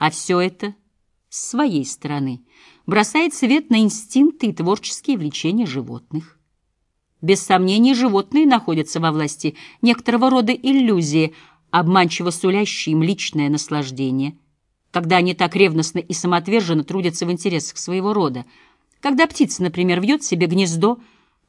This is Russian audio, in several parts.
А все это с своей стороны бросает свет на инстинкты и творческие влечения животных. Без сомнений, животные находятся во власти некоторого рода иллюзии, обманчиво сулящие им личное наслаждение, когда они так ревностно и самоотверженно трудятся в интересах своего рода, когда птица, например, вьет себе гнездо,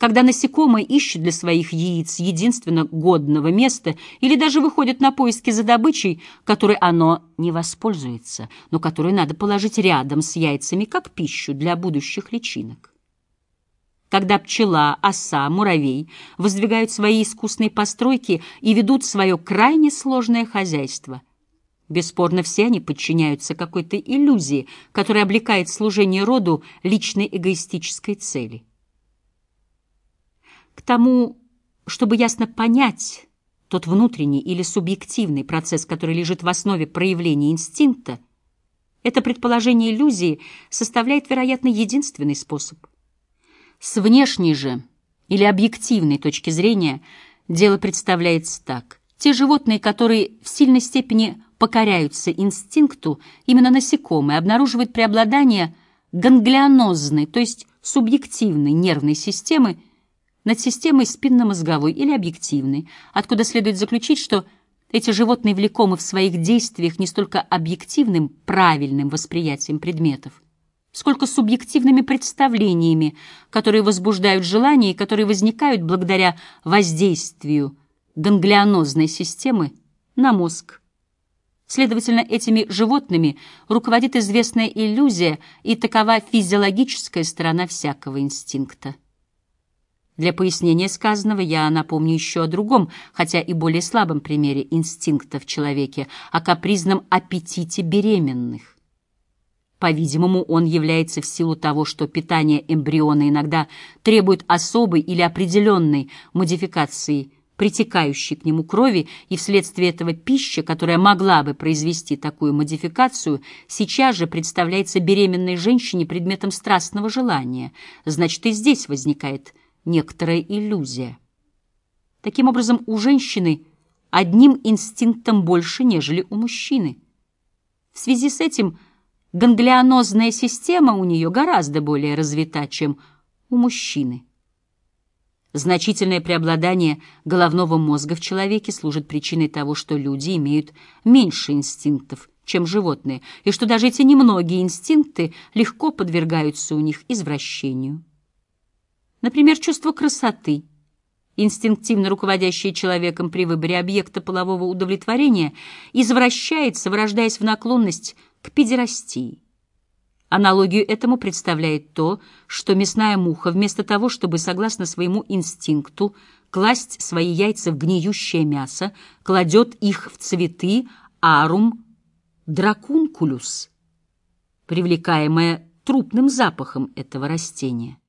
когда насекомое ищет для своих яиц единственно годного места или даже выходит на поиски за добычей, которой оно не воспользуется, но которую надо положить рядом с яйцами как пищу для будущих личинок. Когда пчела, оса, муравей воздвигают свои искусные постройки и ведут свое крайне сложное хозяйство – Бесспорно, все они подчиняются какой-то иллюзии, которая облекает служение роду личной эгоистической цели. К тому, чтобы ясно понять тот внутренний или субъективный процесс, который лежит в основе проявления инстинкта, это предположение иллюзии составляет, вероятно, единственный способ. С внешней же или объективной точки зрения дело представляется так. Те животные, которые в сильной степени покоряются инстинкту, именно насекомые обнаруживают преобладание ганглионозной, то есть субъективной нервной системы над системой спинномозговой или объективной, откуда следует заключить, что эти животные влекомы в своих действиях не столько объективным, правильным восприятием предметов, сколько субъективными представлениями, которые возбуждают желания и которые возникают благодаря воздействию ганглионозной системы на мозг. Следовательно, этими животными руководит известная иллюзия, и такова физиологическая сторона всякого инстинкта. Для пояснения сказанного я напомню еще о другом, хотя и более слабом примере инстинкта в человеке, о капризном аппетите беременных. По-видимому, он является в силу того, что питание эмбриона иногда требует особой или определенной модификации притекающей к нему крови, и вследствие этого пища, которая могла бы произвести такую модификацию, сейчас же представляется беременной женщине предметом страстного желания. Значит, и здесь возникает некоторая иллюзия. Таким образом, у женщины одним инстинктом больше, нежели у мужчины. В связи с этим ганглионозная система у нее гораздо более развита, чем у мужчины. Значительное преобладание головного мозга в человеке служит причиной того, что люди имеют меньше инстинктов, чем животные, и что даже эти немногие инстинкты легко подвергаются у них извращению. Например, чувство красоты, инстинктивно руководящее человеком при выборе объекта полового удовлетворения, извращается, вырождаясь в наклонность к педерастии. Аналогию этому представляет то, что мясная муха, вместо того, чтобы, согласно своему инстинкту, класть свои яйца в гниющее мясо, кладет их в цветы арум дракункулюс, привлекаемое трупным запахом этого растения.